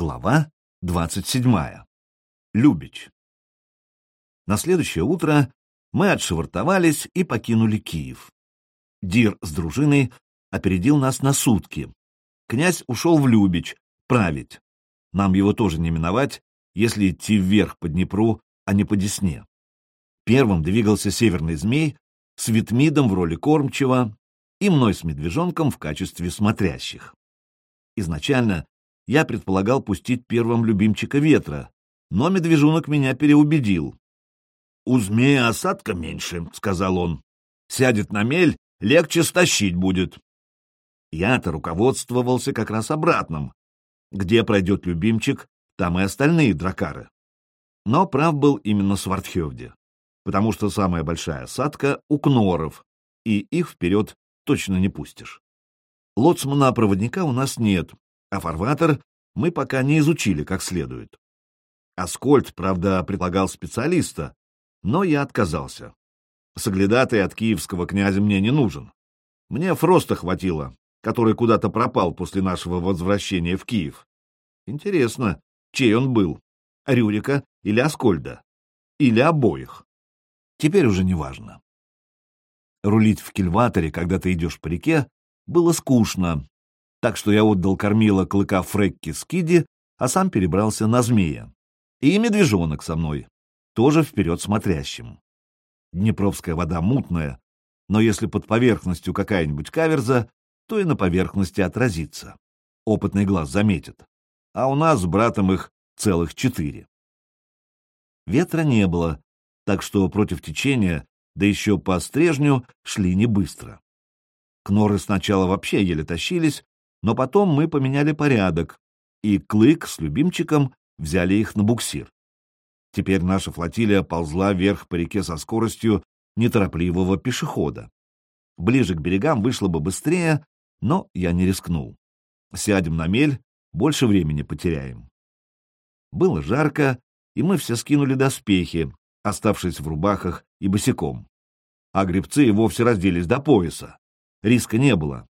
Глава 27. Любич. На следующее утро мы отшвартовались и покинули Киев. Дир с дружиной опередил нас на сутки. Князь ушел в Любич, править. Нам его тоже не миновать, если идти вверх по Днепру, а не по Десне. Первым двигался северный змей с Витмидом в роли кормчего и мной с медвежонком в качестве смотрящих. Изначально я предполагал пустить первым любимчика ветра, но медвежонок меня переубедил. «У змея осадка меньше», — сказал он. «Сядет на мель, легче стащить будет». Я-то руководствовался как раз обратным. Где пройдет любимчик, там и остальные дракары. Но прав был именно Свардхевде, потому что самая большая осадка у кноров, и их вперед точно не пустишь. Лоцмана-проводника у нас нет, а фарватер мы пока не изучили как следует. Аскольд, правда, предлагал специалиста, но я отказался. Соглядатый от киевского князя мне не нужен. Мне Фроста хватило, который куда-то пропал после нашего возвращения в Киев. Интересно, чей он был? Рюрика или Аскольда? Или обоих? Теперь уже не важно. Рулить в кильваторе, когда ты идешь по реке, было скучно, так что я отдал кормила клыка Фрекки Скиди, а сам перебрался на змея. И медвежонок со мной, тоже вперед смотрящим. Днепровская вода мутная, но если под поверхностью какая-нибудь каверза, то и на поверхности отразится. Опытный глаз заметит. А у нас с братом их целых четыре. Ветра не было, так что против течения, да еще по стрежню, шли не быстро. Кноры сначала вообще еле тащились, но потом мы поменяли порядок, и Клык с любимчиком взяли их на буксир. Теперь наша флотилия ползла вверх по реке со скоростью неторопливого пешехода. Ближе к берегам вышло бы быстрее, но я не рискнул. Сядем на мель, больше времени потеряем. Было жарко, и мы все скинули доспехи, оставшись в рубахах и босиком. А гребцы и вовсе разделись до пояса. Риска не было,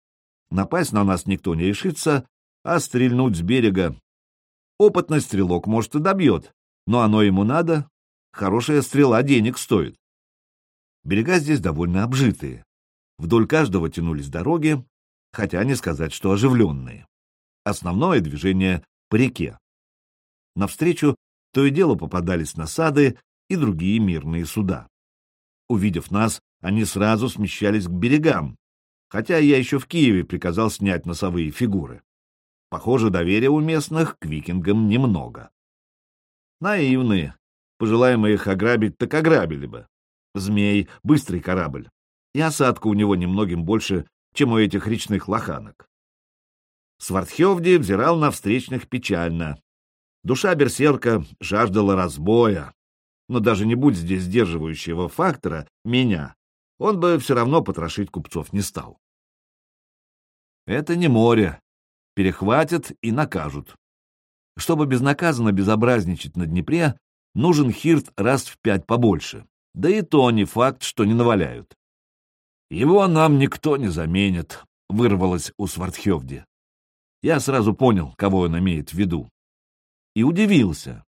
Напасть на нас никто не решится, а стрельнуть с берега. Опытный стрелок, может, и добьет, но оно ему надо. Хорошая стрела денег стоит. Берега здесь довольно обжитые. Вдоль каждого тянулись дороги, хотя не сказать, что оживленные. Основное движение по реке. Навстречу то и дело попадались насады и другие мирные суда. Увидев нас, они сразу смещались к берегам, хотя я еще в Киеве приказал снять носовые фигуры. Похоже, доверия у местных к викингам немного. Наивные. Пожелаем их ограбить, так ограбили бы. Змей — быстрый корабль, и осадка у него немногим больше, чем у этих речных лоханок. Свардхевди взирал на встречных печально. Душа берсерка жаждала разбоя, но даже не будь здесь сдерживающего фактора, меня, он бы все равно потрошить купцов не стал. Это не море. Перехватят и накажут. Чтобы безнаказанно безобразничать на Днепре, нужен хирт раз в пять побольше. Да и то не факт, что не наваляют. Его нам никто не заменит, — вырвалось у Свардхевди. Я сразу понял, кого он имеет в виду. И удивился.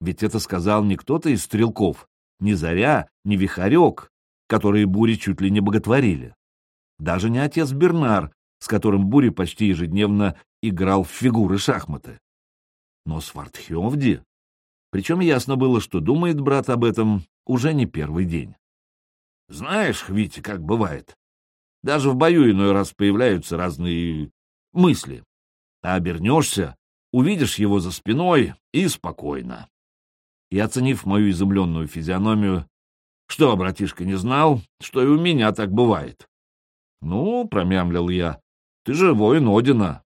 Ведь это сказал не кто-то из стрелков, ни Заря, ни Вихарек, которые бури чуть ли не боготворили. Даже не отец Бернар, с которым бури почти ежедневно играл в фигуры шахматы. Но Свардхевди... Причем ясно было, что думает брат об этом уже не первый день. Знаешь, Витя, как бывает. Даже в бою иной раз появляются разные мысли. А обернешься, увидишь его за спиной и спокойно. И, оценив мою изумленную физиономию, что, братишка, не знал, что и у меня так бывает? Ну, промямлил я, ты же воин Одина.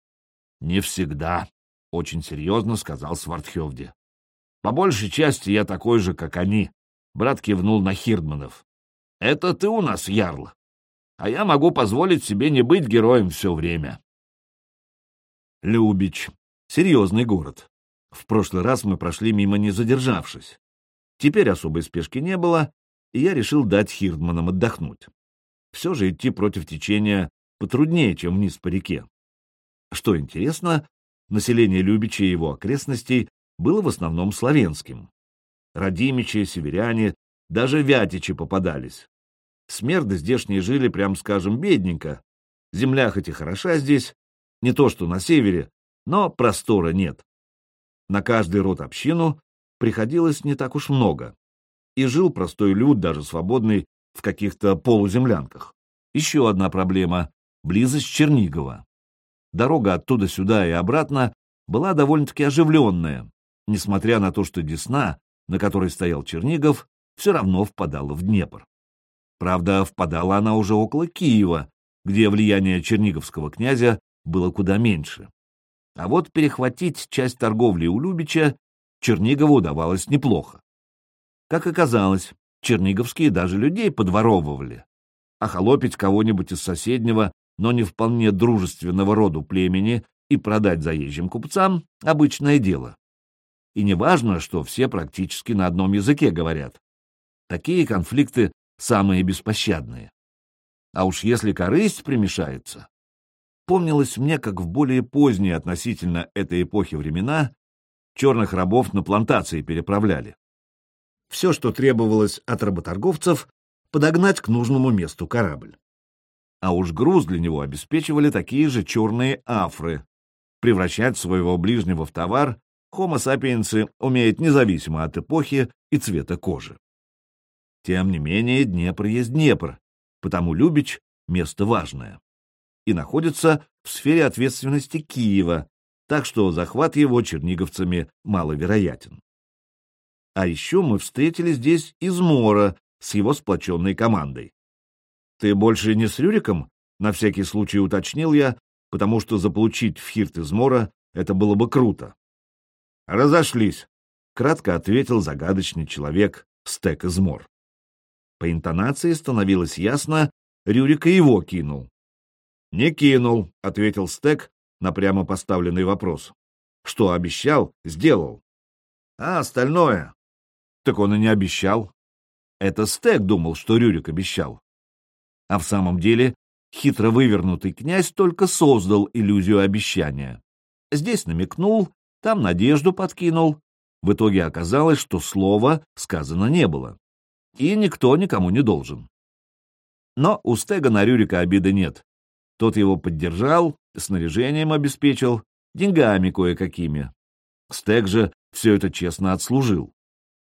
Не всегда, очень серьезно сказал Свардхевди. По большей части я такой же, как они. Брат кивнул на Хирдманов. Это ты у нас, ярл. А я могу позволить себе не быть героем все время. Любич. Серьезный город. В прошлый раз мы прошли мимо, не задержавшись. Теперь особой спешки не было, и я решил дать Хирдманам отдохнуть. Все же идти против течения потруднее, чем вниз по реке. Что интересно, население Любича и его окрестностей было в основном славянским. Радимичи, северяне, даже вятичи попадались. Смерды здешние жили, прям скажем, бедненько. Земля хоть и хороша здесь, не то что на севере, но простора нет. На каждый род общину приходилось не так уж много. И жил простой люд, даже свободный, в каких-то полуземлянках. Еще одна проблема — близость Чернигова. Дорога оттуда сюда и обратно была довольно-таки оживленная, несмотря на то, что Десна, на которой стоял Чернигов, все равно впадала в Днепр. Правда, впадала она уже около Киева, где влияние черниговского князя было куда меньше. А вот перехватить часть торговли у Любича Чернигову удавалось неплохо. Как оказалось, черниговские даже людей подворовывали. А холопить кого-нибудь из соседнего, но не вполне дружественного роду племени и продать заезжим купцам — обычное дело. И не важно, что все практически на одном языке говорят. Такие конфликты самые беспощадные. А уж если корысть примешается... Помнилось мне, как в более поздние относительно этой эпохи времена черных рабов на плантации переправляли. Все, что требовалось от работорговцев, подогнать к нужному месту корабль. А уж груз для него обеспечивали такие же черные афры. Превращать своего ближнего в товар Homo sapiens умеет независимо от эпохи и цвета кожи. Тем не менее, Днепр есть Днепр, потому Любич — место важное. И находится в сфере ответственности Киева, так что захват его черниговцами маловероятен. А еще мы встретили здесь Измора с его сплоченной командой. «Ты больше не с Рюриком?» — на всякий случай уточнил я, потому что заполучить в Хирт Измора это было бы круто. «Разошлись», — кратко ответил загадочный человек Стек Измор. По интонации становилось ясно, Рюрика его кинул. «Не кинул», — ответил Стек на прямо поставленный вопрос. «Что обещал, сделал. А остальное так он и не обещал. Это Стек думал, что Рюрик обещал. А в самом деле хитро вывернутый князь только создал иллюзию обещания. Здесь намекнул, там надежду подкинул. В итоге оказалось, что слова сказано не было. И никто никому не должен. Но у Стега на Рюрика обиды нет. Тот его поддержал, снаряжением обеспечил, деньгами кое-какими. Стег же все это честно отслужил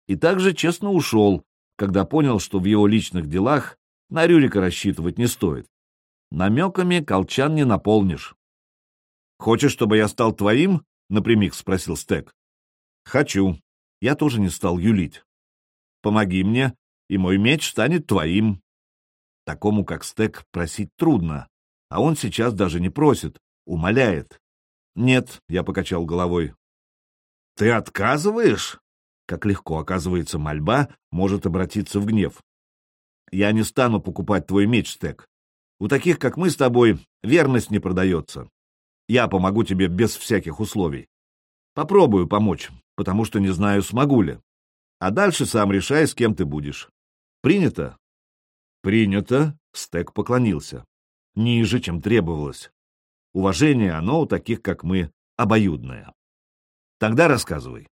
и также честно ушел, когда понял, что в его личных делах на Рюрика рассчитывать не стоит. Намеками колчан не наполнишь. «Хочешь, чтобы я стал твоим?» — напрямик спросил Стек. «Хочу». Я тоже не стал юлить. «Помоги мне, и мой меч станет твоим». Такому, как Стек, просить трудно, а он сейчас даже не просит, умоляет. «Нет», — я покачал головой. «Ты отказываешь?» Как легко, оказывается, мольба может обратиться в гнев. Я не стану покупать твой меч, Стек. У таких, как мы с тобой, верность не продается. Я помогу тебе без всяких условий. Попробую помочь, потому что не знаю, смогу ли. А дальше сам решай, с кем ты будешь. Принято? Принято, Стек поклонился. Ниже, чем требовалось. Уважение оно у таких, как мы, обоюдное. Тогда рассказывай.